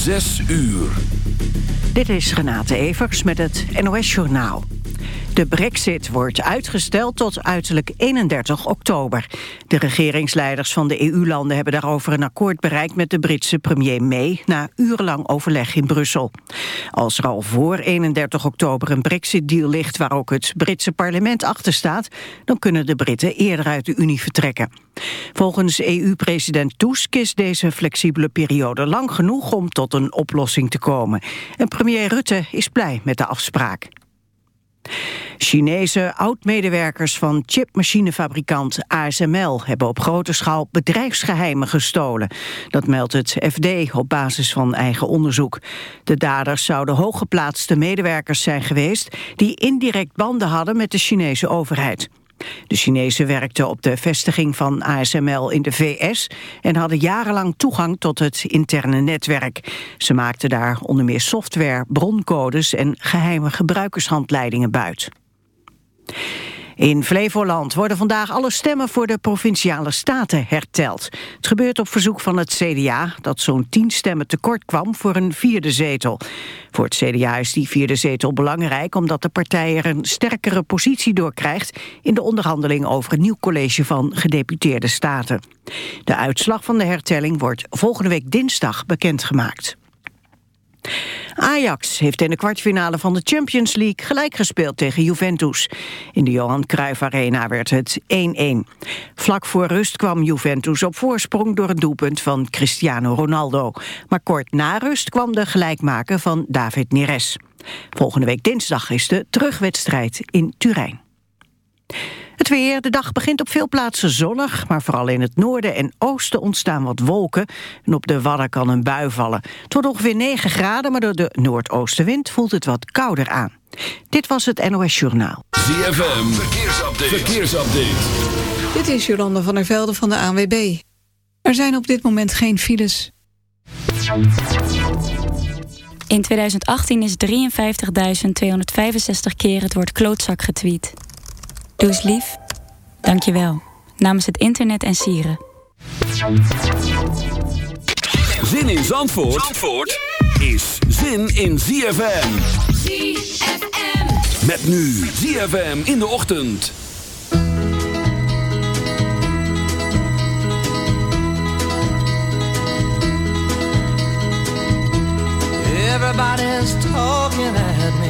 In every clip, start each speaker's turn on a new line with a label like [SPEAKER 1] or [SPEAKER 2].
[SPEAKER 1] Zes uur.
[SPEAKER 2] Dit is Renate Evers met het NOS Journaal. De brexit wordt uitgesteld tot uiterlijk 31 oktober. De regeringsleiders van de EU-landen hebben daarover een akkoord bereikt met de Britse premier May na urenlang overleg in Brussel. Als er al voor 31 oktober een brexit-deal ligt waar ook het Britse parlement achter staat, dan kunnen de Britten eerder uit de Unie vertrekken. Volgens EU-president Tusk is deze flexibele periode lang genoeg om tot een oplossing te komen. En premier Rutte is blij met de afspraak. Chinese oud-medewerkers van chipmachinefabrikant ASML hebben op grote schaal bedrijfsgeheimen gestolen. Dat meldt het FD op basis van eigen onderzoek. De daders zouden hooggeplaatste medewerkers zijn geweest die indirect banden hadden met de Chinese overheid. De Chinezen werkten op de vestiging van ASML in de VS en hadden jarenlang toegang tot het interne netwerk. Ze maakten daar onder meer software, broncodes en geheime gebruikershandleidingen buit. In Flevoland worden vandaag alle stemmen voor de provinciale staten herteld. Het gebeurt op verzoek van het CDA, dat zo'n tien stemmen tekort kwam voor een vierde zetel. Voor het CDA is die vierde zetel belangrijk omdat de partij er een sterkere positie door krijgt in de onderhandeling over het nieuw college van gedeputeerde staten. De uitslag van de hertelling wordt volgende week dinsdag bekendgemaakt. Ajax heeft in de kwartfinale van de Champions League gelijk gespeeld tegen Juventus. In de Johan Cruijff Arena werd het 1-1. Vlak voor rust kwam Juventus op voorsprong door een doelpunt van Cristiano Ronaldo. Maar kort na rust kwam de gelijkmaker van David Neres. Volgende week dinsdag is de terugwedstrijd in Turijn. Weer, de dag begint op veel plaatsen zonnig... maar vooral in het noorden en oosten ontstaan wat wolken... en op de Wadden kan een bui vallen. Het wordt ongeveer 9 graden, maar door de noordoostenwind voelt het wat kouder aan. Dit was het NOS Journaal.
[SPEAKER 1] ZFM, verkeersupdate. verkeersupdate.
[SPEAKER 3] Dit is Jolanda van der Velde van de ANWB. Er zijn op dit moment geen files.
[SPEAKER 4] In 2018 is 53.265 keer het woord klootzak getweet. Doe eens lief. Dank je wel. Namens het internet en sieren.
[SPEAKER 1] Zin in Zandvoort, Zandvoort is zin in ZFM.
[SPEAKER 5] ZFM.
[SPEAKER 1] Met nu ZFM in de ochtend.
[SPEAKER 6] Everybody's talking at me.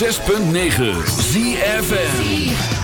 [SPEAKER 7] 106.9 ZFM.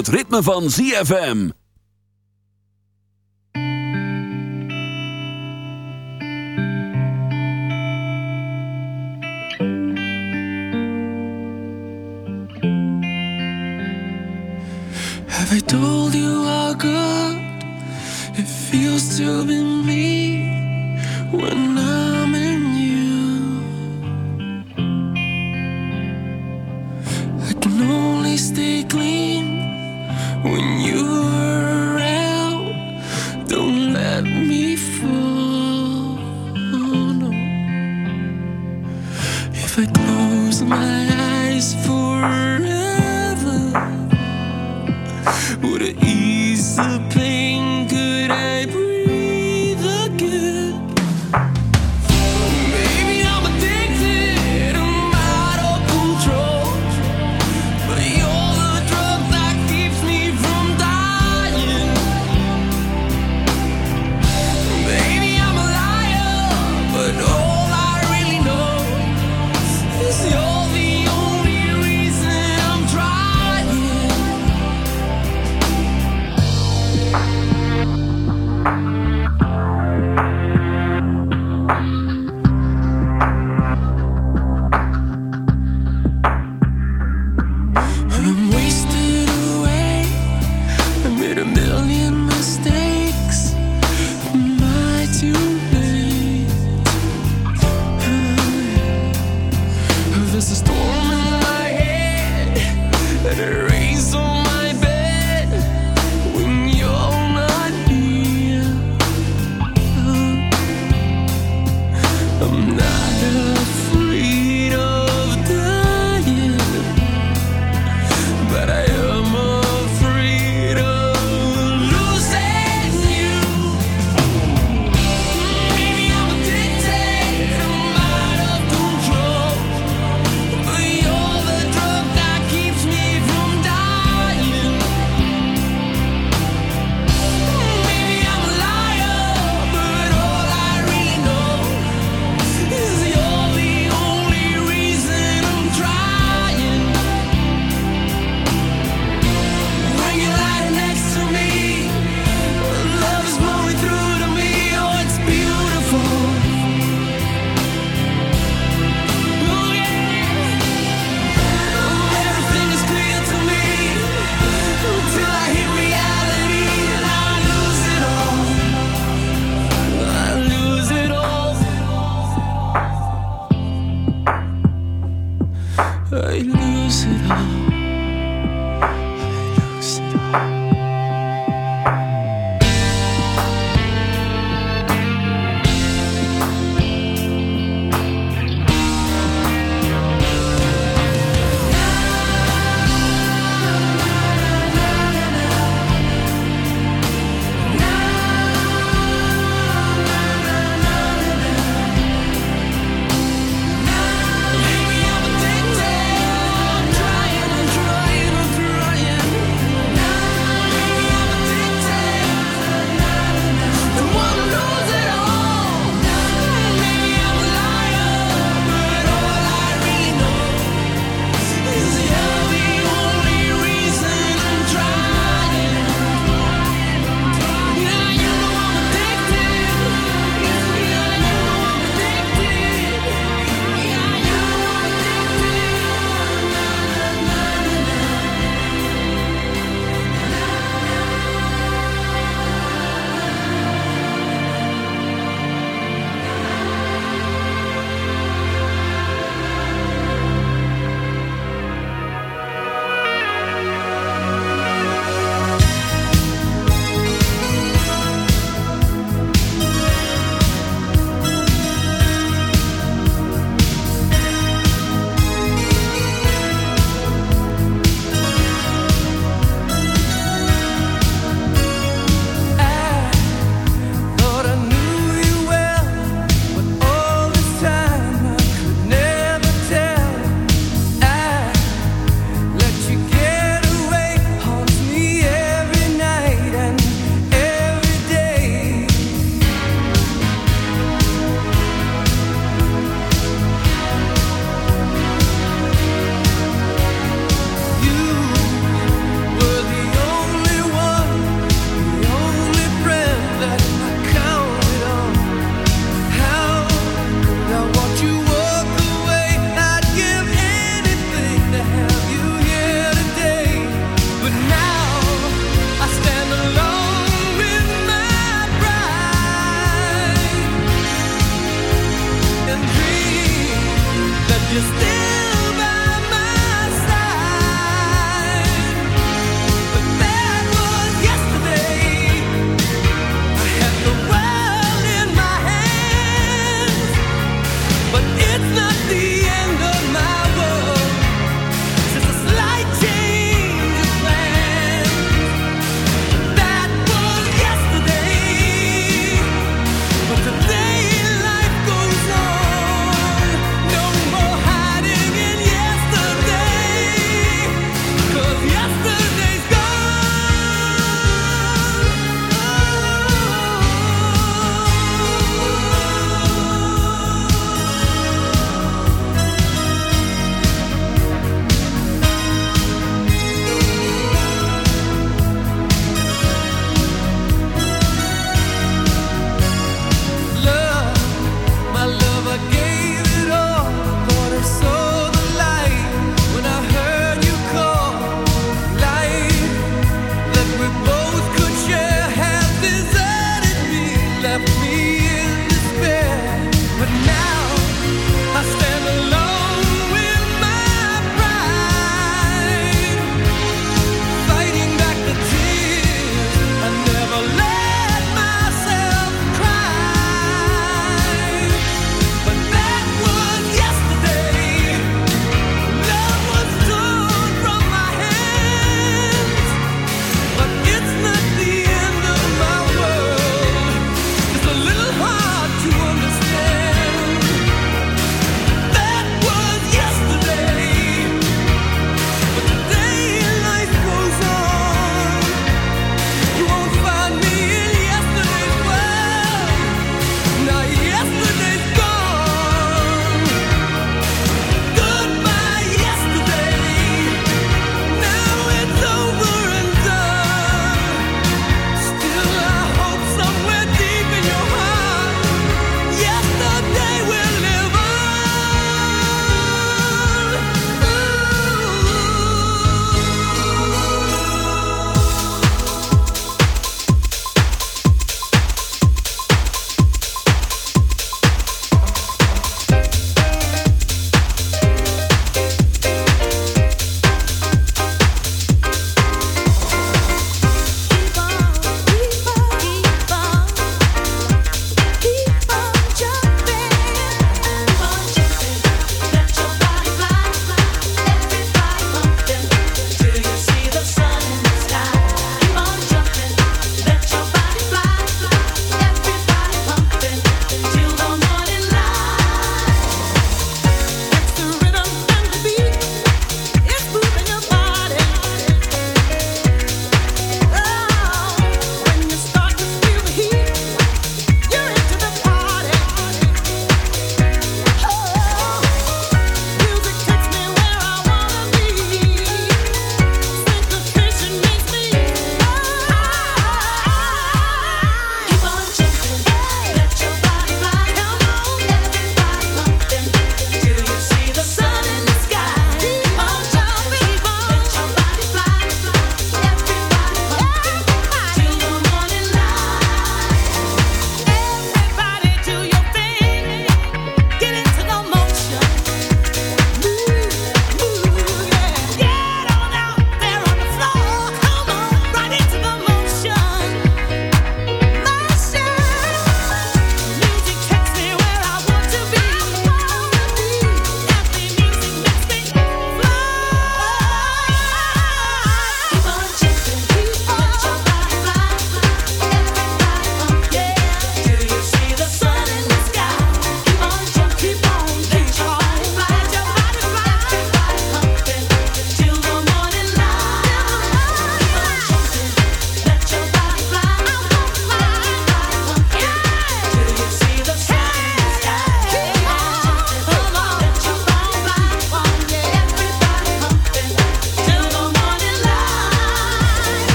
[SPEAKER 8] het
[SPEAKER 1] ritme van ZFM.
[SPEAKER 9] Have I told you how good it feels to be me?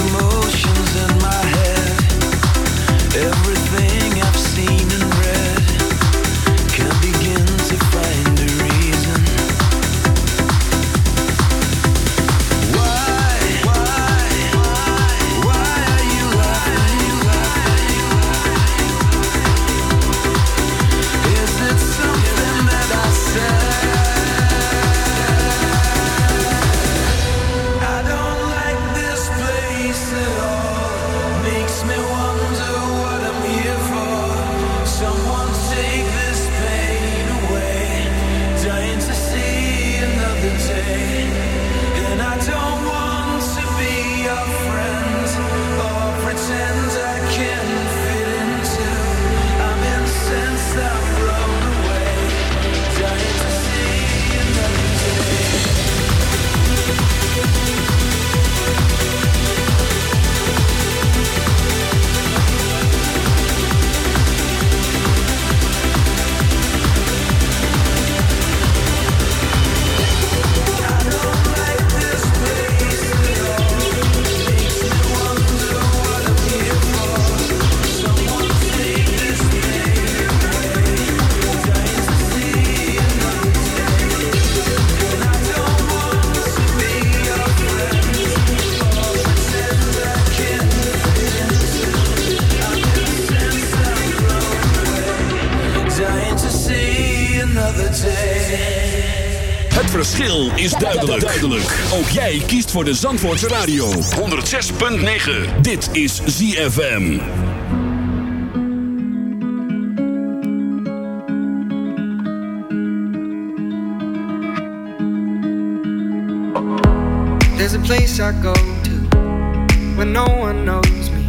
[SPEAKER 6] emotions
[SPEAKER 1] voor de Zandvoortse Radio. 106.9. Dit is ZFM.
[SPEAKER 10] There's a place I go to when no one knows me.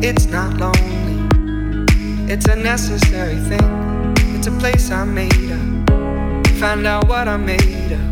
[SPEAKER 10] It's not lonely, it's a necessary thing. It's a place I made up. Find out what I made of.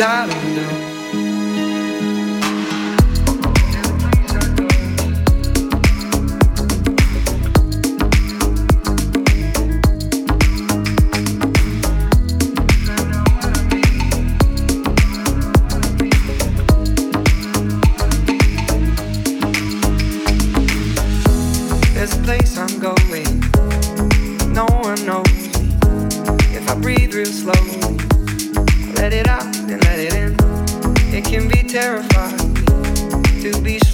[SPEAKER 10] Da dum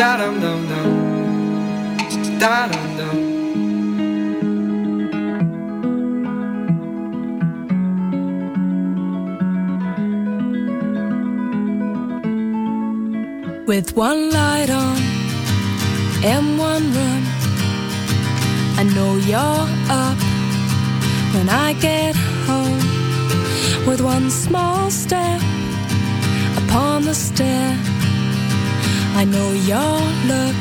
[SPEAKER 10] Dum dum dum. Da dum dum.
[SPEAKER 7] With one light on and one room, I know you're up when I get home. With one small step upon the stair, I know your look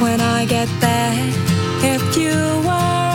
[SPEAKER 7] when I get there. If you were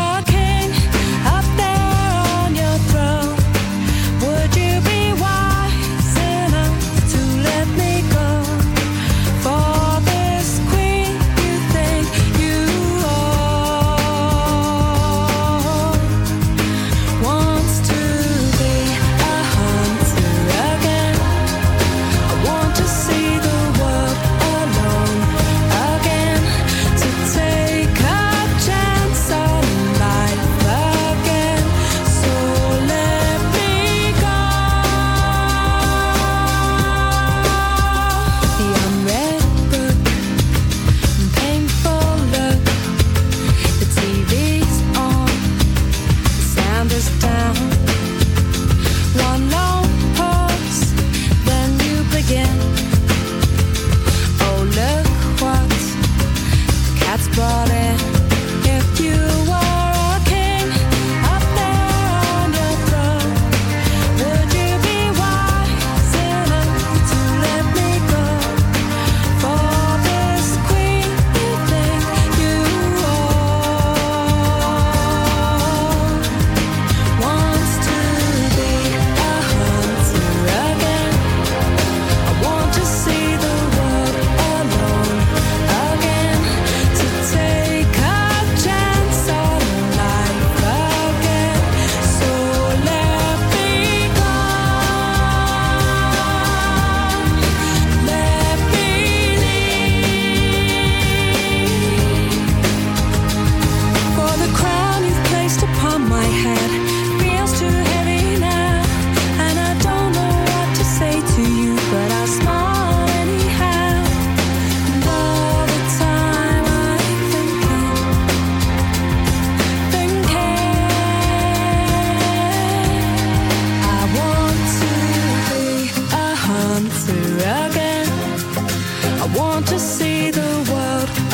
[SPEAKER 7] see the world.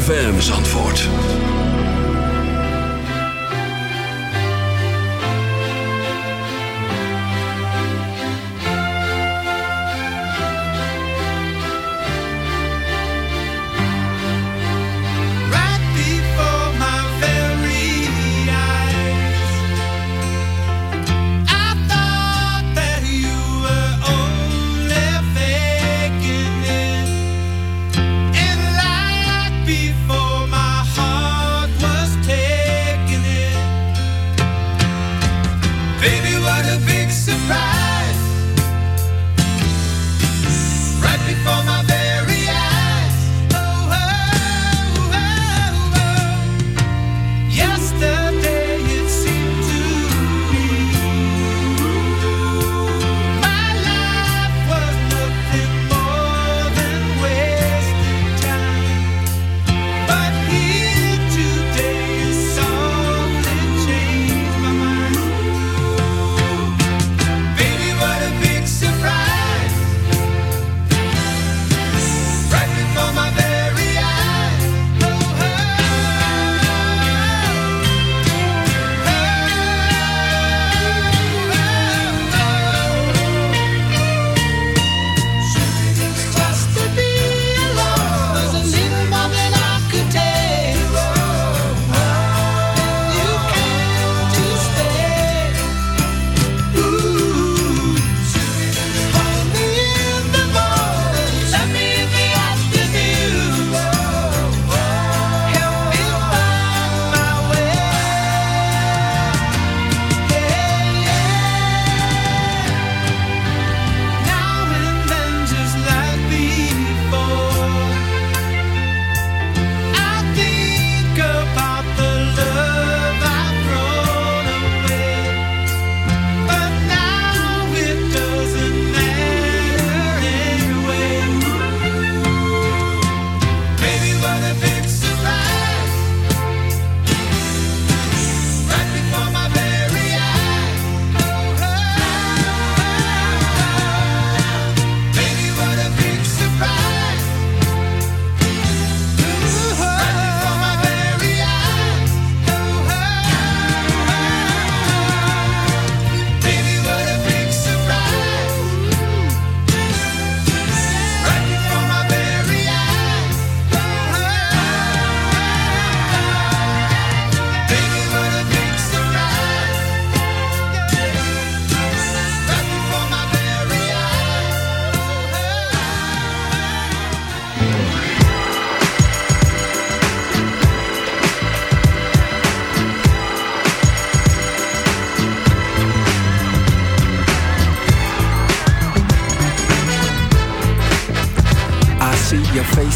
[SPEAKER 1] ZFM Zandvoort.
[SPEAKER 11] Baby, what a big surprise!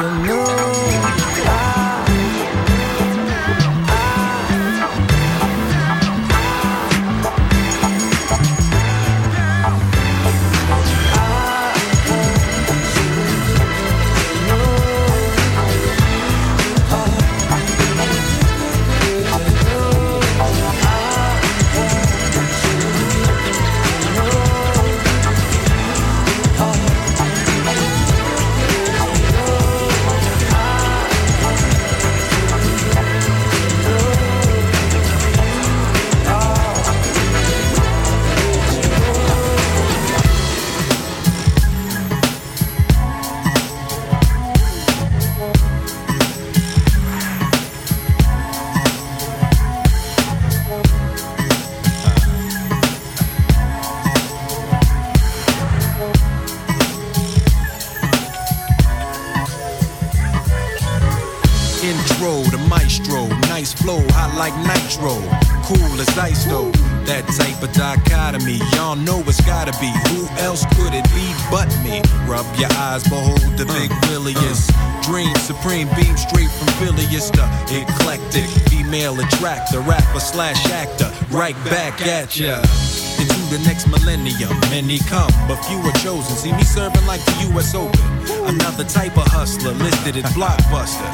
[SPEAKER 6] You
[SPEAKER 11] attractor, rapper slash actor. Right back at ya. Into the next millennium, many come, but few are chosen. See me serving like the U.S. Open. Another type of hustler listed as blockbuster.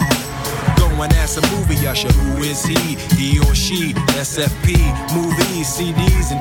[SPEAKER 11] Go and ask a movie usher, who is he? He or she? SFP, movies, CDs, and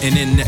[SPEAKER 11] Setting in the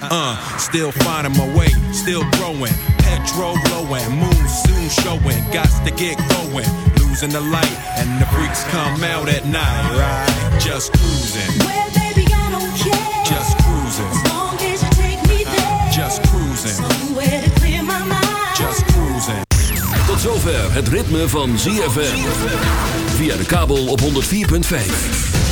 [SPEAKER 11] Uh, still finding my way, still growing. Petrol blowing, moon soon showing. Got to get going. Losing the light, and the freaks come out at night, right? Just cruising,
[SPEAKER 12] Well, baby, I don't care.
[SPEAKER 11] just cruising,
[SPEAKER 12] As long as you take me there.
[SPEAKER 11] just cruising,
[SPEAKER 12] Somewhere to clear my mind.
[SPEAKER 11] just cruising.
[SPEAKER 1] Tot zover het ritme van ZFM. Via de kabel op 104.5.